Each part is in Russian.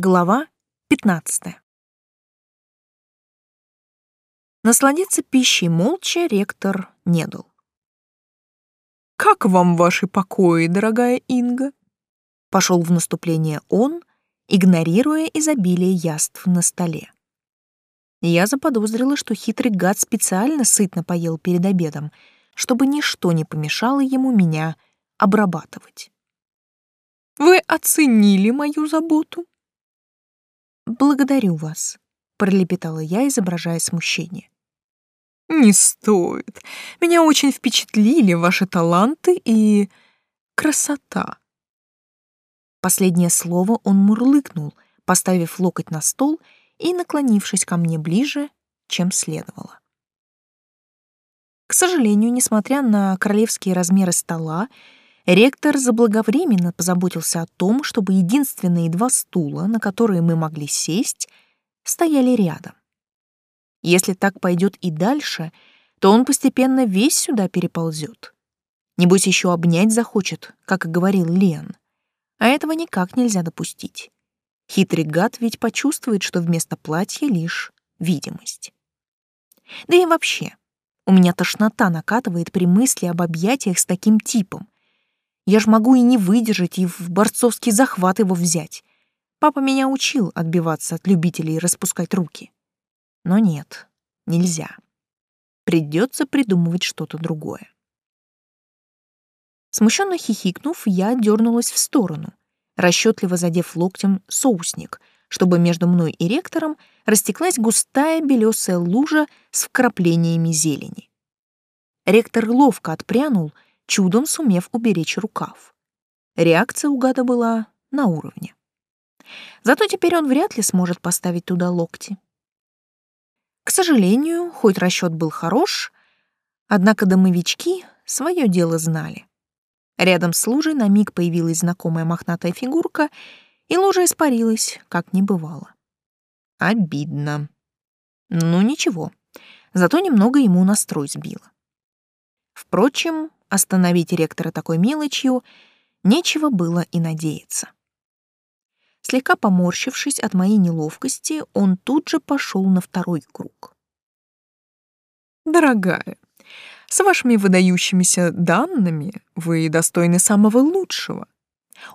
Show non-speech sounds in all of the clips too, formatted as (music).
Глава 15. Насладиться пищей молча ректор не дал. «Как вам ваши покои, дорогая Инга?» Пошел в наступление он, игнорируя изобилие яств на столе. Я заподозрила, что хитрый гад специально сытно поел перед обедом, чтобы ничто не помешало ему меня обрабатывать. «Вы оценили мою заботу?» «Благодарю вас», — пролепетала я, изображая смущение. «Не стоит. Меня очень впечатлили ваши таланты и... красота». Последнее слово он мурлыкнул, поставив локоть на стол и наклонившись ко мне ближе, чем следовало. К сожалению, несмотря на королевские размеры стола, Ректор заблаговременно позаботился о том, чтобы единственные два стула, на которые мы могли сесть, стояли рядом. Если так пойдет и дальше, то он постепенно весь сюда переползет. Небось, еще обнять захочет, как и говорил Лен. А этого никак нельзя допустить. Хитрый гад ведь почувствует, что вместо платья лишь видимость. Да и вообще, у меня тошнота накатывает при мысли об объятиях с таким типом, я ж могу и не выдержать, и в борцовский захват его взять. Папа меня учил отбиваться от любителей распускать руки. Но нет, нельзя. Придется придумывать что-то другое. Смущенно хихикнув, я дернулась в сторону, расчетливо задев локтем соусник, чтобы между мной и ректором растеклась густая белесая лужа с вкраплениями зелени. Ректор ловко отпрянул — чудом сумев уберечь рукав. Реакция у гада была на уровне. Зато теперь он вряд ли сможет поставить туда локти. К сожалению, хоть расчет был хорош, однако домовички свое дело знали. Рядом с лужей на миг появилась знакомая мохнатая фигурка, и лужа испарилась, как не бывало. Обидно. Ну ничего, зато немного ему настрой сбило. Впрочем, Остановить ректора такой мелочью нечего было и надеяться. Слегка поморщившись от моей неловкости, он тут же пошел на второй круг. «Дорогая, с вашими выдающимися данными вы достойны самого лучшего.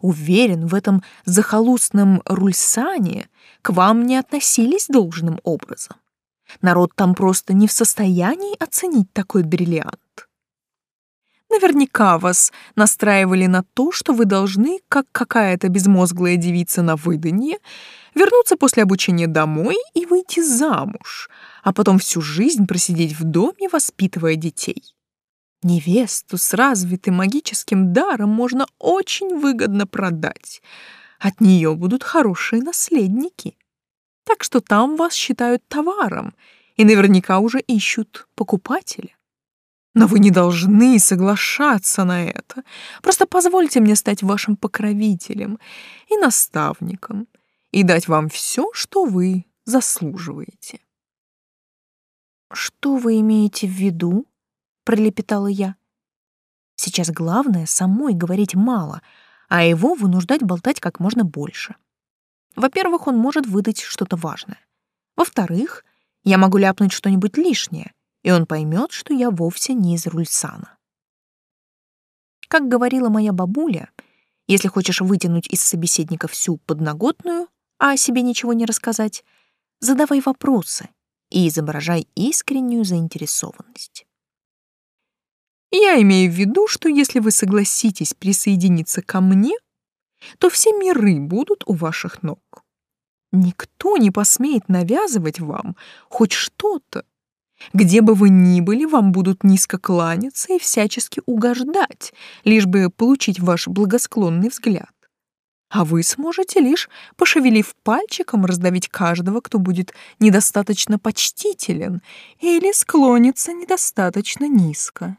Уверен, в этом захолустном Рульсане к вам не относились должным образом. Народ там просто не в состоянии оценить такой бриллиант. Наверняка вас настраивали на то, что вы должны, как какая-то безмозглая девица на выданье, вернуться после обучения домой и выйти замуж, а потом всю жизнь просидеть в доме, воспитывая детей. Невесту с развитым магическим даром можно очень выгодно продать. От нее будут хорошие наследники. Так что там вас считают товаром и наверняка уже ищут покупателя. Но вы не должны соглашаться на это. Просто позвольте мне стать вашим покровителем и наставником и дать вам все, что вы заслуживаете. «Что вы имеете в виду?» — пролепетала я. «Сейчас главное самой говорить мало, а его вынуждать болтать как можно больше. Во-первых, он может выдать что-то важное. Во-вторых, я могу ляпнуть что-нибудь лишнее — и он поймет, что я вовсе не из Рульсана. Как говорила моя бабуля, если хочешь вытянуть из собеседника всю подноготную, а о себе ничего не рассказать, задавай вопросы и изображай искреннюю заинтересованность. Я имею в виду, что если вы согласитесь присоединиться ко мне, то все миры будут у ваших ног. Никто не посмеет навязывать вам хоть что-то, где бы вы ни были, вам будут низко кланяться и всячески угождать, лишь бы получить ваш благосклонный взгляд. А вы сможете лишь, пошевелив пальчиком, раздавить каждого, кто будет недостаточно почтителен или склонится недостаточно низко.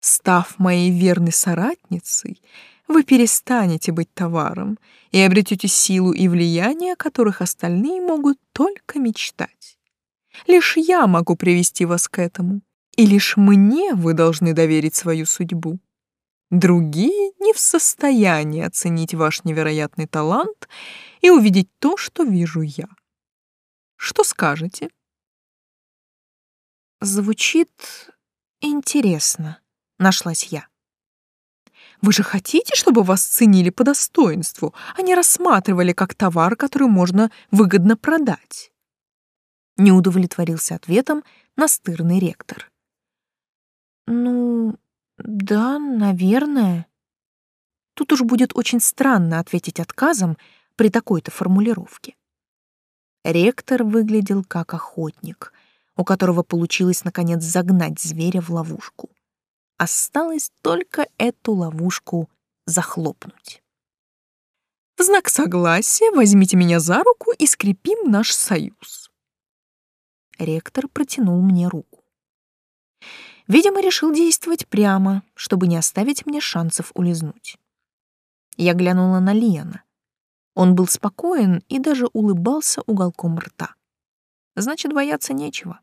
Став моей верной соратницей, вы перестанете быть товаром и обретете силу и влияние, о которых остальные могут только мечтать. Лишь я могу привести вас к этому, и лишь мне вы должны доверить свою судьбу. Другие не в состоянии оценить ваш невероятный талант и увидеть то, что вижу я. Что скажете? Звучит интересно, нашлась я. Вы же хотите, чтобы вас ценили по достоинству, а не рассматривали как товар, который можно выгодно продать? Не удовлетворился ответом настырный ректор. Ну, да, наверное. Тут уж будет очень странно ответить отказом при такой-то формулировке. Ректор выглядел как охотник, у которого получилось наконец загнать зверя в ловушку. Осталось только эту ловушку захлопнуть. В знак согласия возьмите меня за руку и скрепим наш союз. Ректор протянул мне руку. Видимо, решил действовать прямо, чтобы не оставить мне шансов улизнуть. Я глянула на Лиана. Он был спокоен и даже улыбался уголком рта. Значит, бояться нечего.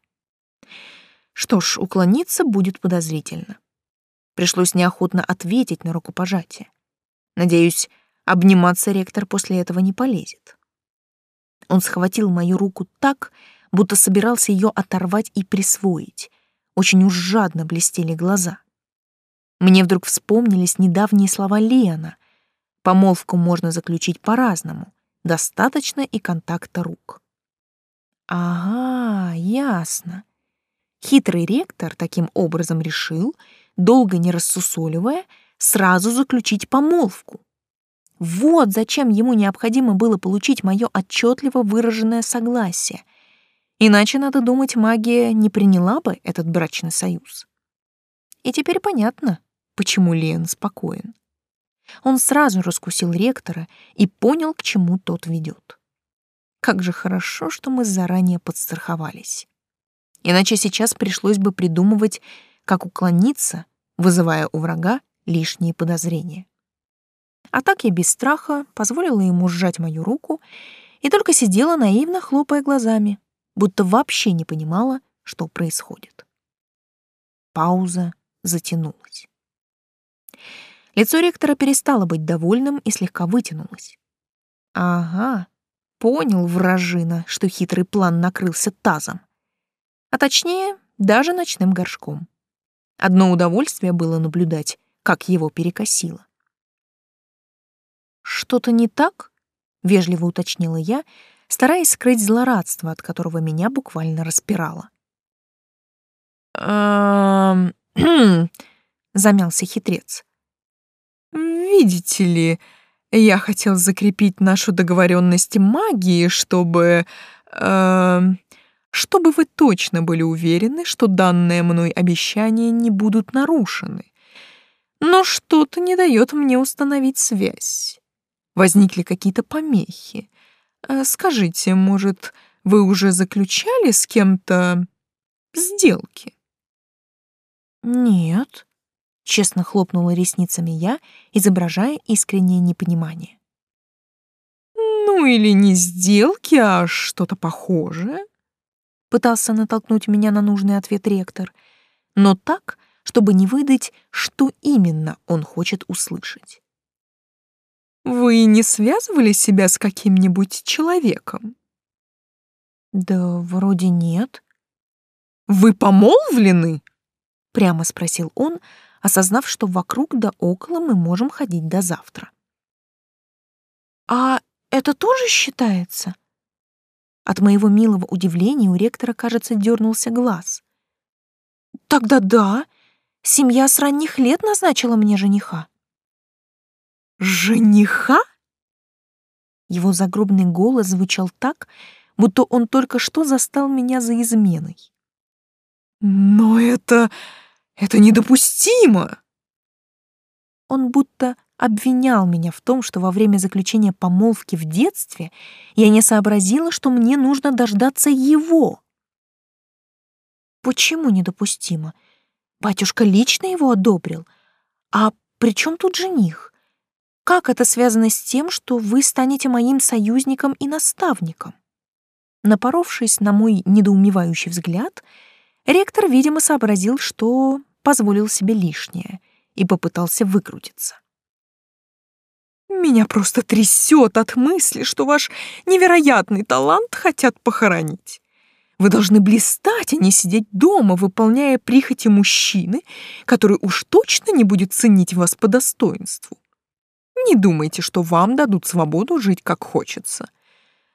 Что ж, уклониться будет подозрительно. Пришлось неохотно ответить на рукопожатие. Надеюсь, обниматься ректор после этого не полезет. Он схватил мою руку так, будто собирался ее оторвать и присвоить. Очень уж жадно блестели глаза. Мне вдруг вспомнились недавние слова Лиана. Помолвку можно заключить по-разному. Достаточно и контакта рук. Ага, ясно. Хитрый ректор таким образом решил, долго не рассусоливая, сразу заключить помолвку. Вот зачем ему необходимо было получить мое отчетливо выраженное согласие. Иначе, надо думать, магия не приняла бы этот брачный союз. И теперь понятно, почему Лен спокоен. Он сразу раскусил ректора и понял, к чему тот ведет. Как же хорошо, что мы заранее подстраховались. Иначе сейчас пришлось бы придумывать, как уклониться, вызывая у врага лишние подозрения. А так я без страха позволила ему сжать мою руку и только сидела наивно, хлопая глазами, будто вообще не понимала, что происходит. Пауза затянулась. Лицо ректора перестало быть довольным и слегка вытянулось. Ага, понял вражина, что хитрый план накрылся тазом а точнее, даже ночным горшком. Одно удовольствие было наблюдать, как его перекосило. «Что-то не так?» — вежливо уточнила я, стараясь скрыть злорадство, от которого меня буквально распирало. (clears throat) замялся хитрец. «Видите ли, я хотел закрепить нашу договоренность магии, чтобы чтобы вы точно были уверены, что данные мной обещания не будут нарушены. Но что-то не дает мне установить связь. Возникли какие-то помехи. Э, скажите, может, вы уже заключали с кем-то сделки? Нет, честно хлопнула ресницами я, изображая искреннее непонимание. Ну или не сделки, а что-то похожее пытался натолкнуть меня на нужный ответ ректор, но так, чтобы не выдать, что именно он хочет услышать. «Вы не связывали себя с каким-нибудь человеком?» «Да вроде нет». «Вы помолвлены?» — прямо спросил он, осознав, что вокруг да около мы можем ходить до завтра. «А это тоже считается?» От моего милого удивления у ректора, кажется, дернулся глаз. «Тогда да, семья с ранних лет назначила мне жениха». «Жениха?» Его загробный голос звучал так, будто он только что застал меня за изменой. «Но это... это недопустимо!» Он будто обвинял меня в том, что во время заключения помолвки в детстве я не сообразила, что мне нужно дождаться его. Почему недопустимо? Батюшка лично его одобрил. А при чем тут жених? Как это связано с тем, что вы станете моим союзником и наставником? Напоровшись на мой недоумевающий взгляд, ректор, видимо, сообразил, что позволил себе лишнее и попытался выкрутиться. Меня просто трясет от мысли, что ваш невероятный талант хотят похоронить. Вы должны блистать, а не сидеть дома, выполняя прихоти мужчины, который уж точно не будет ценить вас по достоинству. Не думайте, что вам дадут свободу жить как хочется.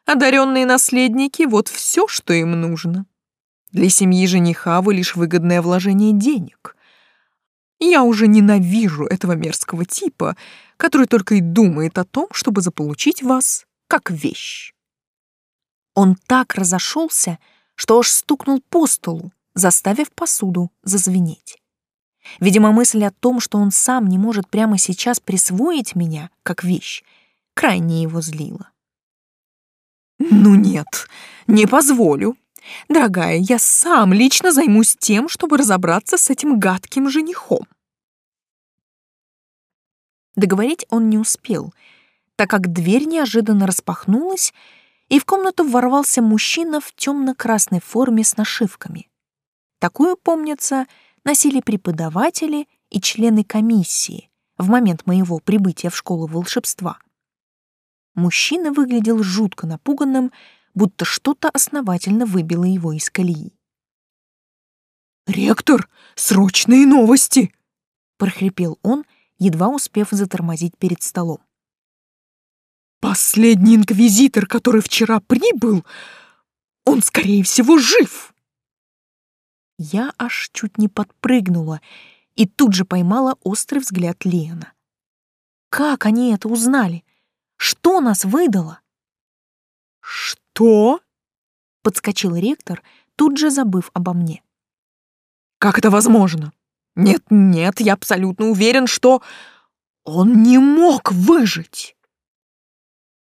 Одаренные наследники — вот все, что им нужно. Для семьи жениха вы лишь выгодное вложение денег. Я уже ненавижу этого мерзкого типа, который только и думает о том, чтобы заполучить вас как вещь. Он так разошелся, что аж стукнул по столу, заставив посуду зазвенеть. Видимо, мысль о том, что он сам не может прямо сейчас присвоить меня как вещь, крайне его злила. «Ну нет, не позволю. Дорогая, я сам лично займусь тем, чтобы разобраться с этим гадким женихом». Договорить он не успел, так как дверь неожиданно распахнулась, и в комнату ворвался мужчина в темно-красной форме с нашивками. Такую, помнится, носили преподаватели и члены комиссии в момент моего прибытия в школу волшебства. Мужчина выглядел жутко напуганным, будто что-то основательно выбило его из колеи. «Ректор, срочные новости!» — прохрипел он, едва успев затормозить перед столом. «Последний инквизитор, который вчера прибыл, он, скорее всего, жив!» Я аж чуть не подпрыгнула и тут же поймала острый взгляд Лена. «Как они это узнали? Что нас выдало?» «Что?» — подскочил ректор, тут же забыв обо мне. «Как это возможно? Нет-нет, я абсолютно уверен, что он не мог выжить!»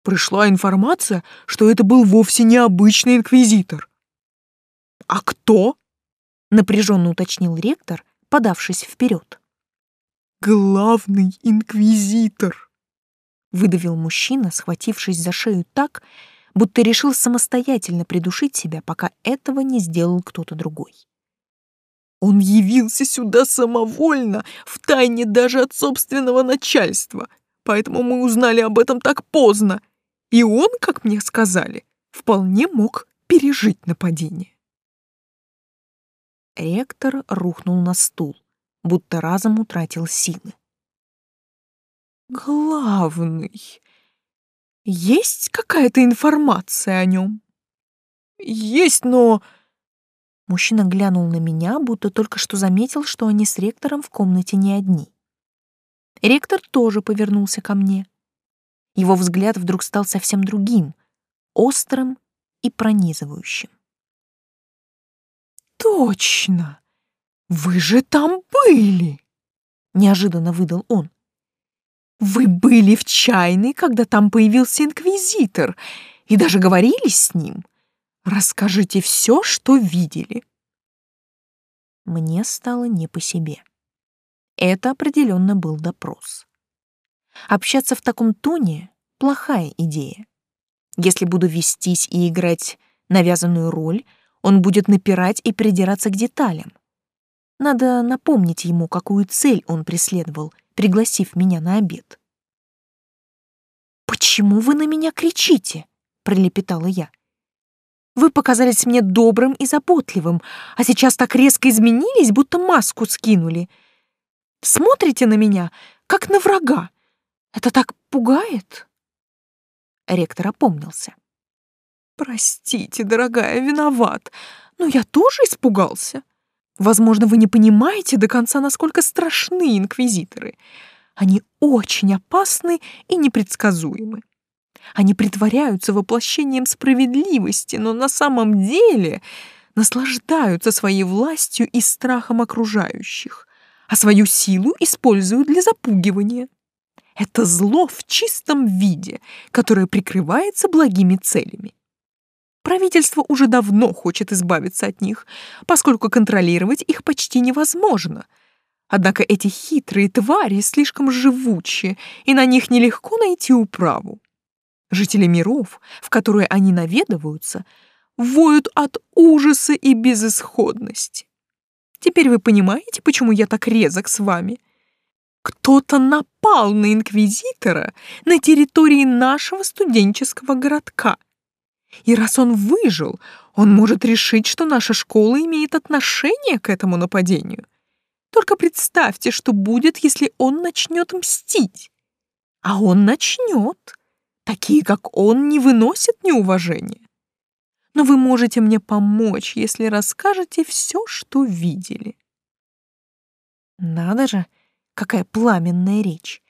Пришла информация, что это был вовсе не обычный инквизитор. «А кто?» — напряженно уточнил ректор, подавшись вперед. «Главный инквизитор!» — выдавил мужчина, схватившись за шею так, будто решил самостоятельно придушить себя, пока этого не сделал кто-то другой. Он явился сюда самовольно, втайне даже от собственного начальства, поэтому мы узнали об этом так поздно. И он, как мне сказали, вполне мог пережить нападение. Ректор рухнул на стул, будто разом утратил силы. «Главный. Есть какая-то информация о нем?» «Есть, но...» Мужчина глянул на меня, будто только что заметил, что они с ректором в комнате не одни. Ректор тоже повернулся ко мне. Его взгляд вдруг стал совсем другим, острым и пронизывающим. «Точно! Вы же там были!» — неожиданно выдал он. «Вы были в чайной, когда там появился инквизитор, и даже говорили с ним. Расскажите все, что видели. Мне стало не по себе. Это определенно был допрос. Общаться в таком тоне — плохая идея. Если буду вестись и играть навязанную роль, он будет напирать и придираться к деталям. Надо напомнить ему, какую цель он преследовал, пригласив меня на обед. «Почему вы на меня кричите?» — пролепетала я. Вы показались мне добрым и заботливым, а сейчас так резко изменились, будто маску скинули. Смотрите на меня, как на врага. Это так пугает?» Ректор опомнился. «Простите, дорогая, виноват, но я тоже испугался. Возможно, вы не понимаете до конца, насколько страшны инквизиторы. Они очень опасны и непредсказуемы. Они притворяются воплощением справедливости, но на самом деле наслаждаются своей властью и страхом окружающих, а свою силу используют для запугивания. Это зло в чистом виде, которое прикрывается благими целями. Правительство уже давно хочет избавиться от них, поскольку контролировать их почти невозможно. Однако эти хитрые твари слишком живучие, и на них нелегко найти управу. Жители миров, в которые они наведываются, воют от ужаса и безысходности. Теперь вы понимаете, почему я так резок с вами? Кто-то напал на инквизитора на территории нашего студенческого городка. И раз он выжил, он может решить, что наша школа имеет отношение к этому нападению. Только представьте, что будет, если он начнет мстить. А он начнет. Такие, как он, не выносят неуважения. Но вы можете мне помочь, если расскажете все, что видели. Надо же, какая пламенная речь.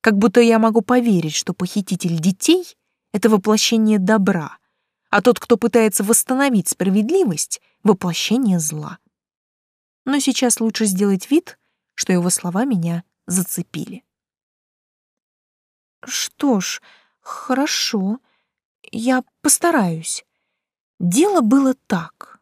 Как будто я могу поверить, что похититель детей — это воплощение добра, а тот, кто пытается восстановить справедливость — воплощение зла. Но сейчас лучше сделать вид, что его слова меня зацепили. Что ж, хорошо, я постараюсь. Дело было так.